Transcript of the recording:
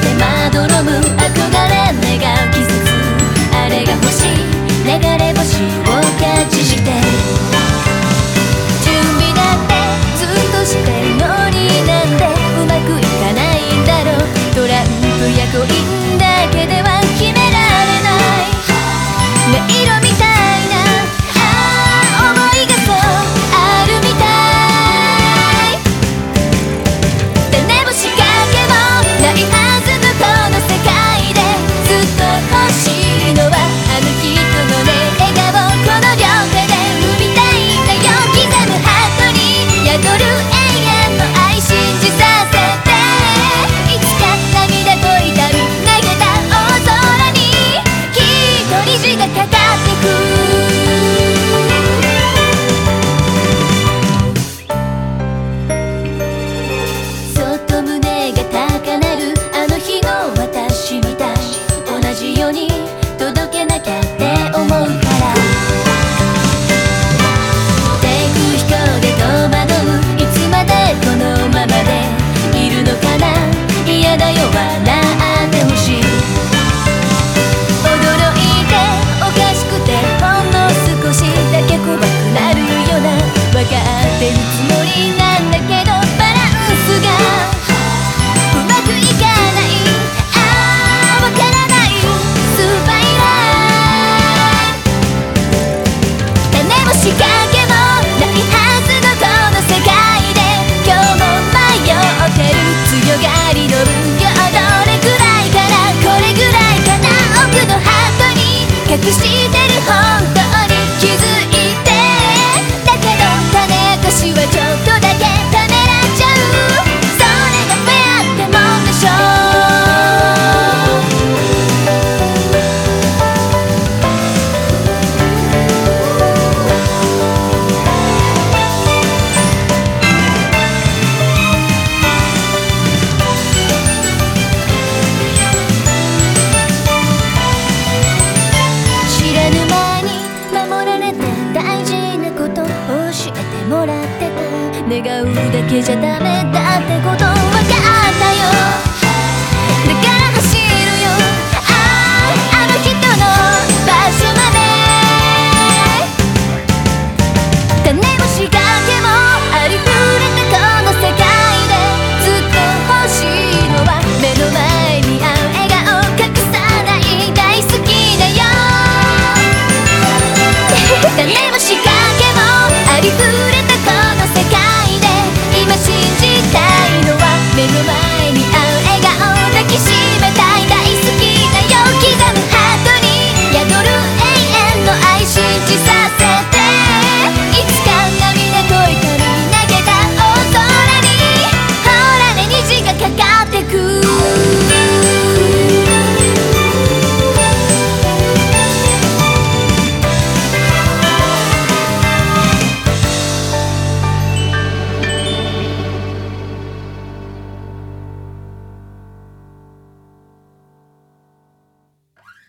手まどろむらってた。願うだけじゃダメだってことわかったよ。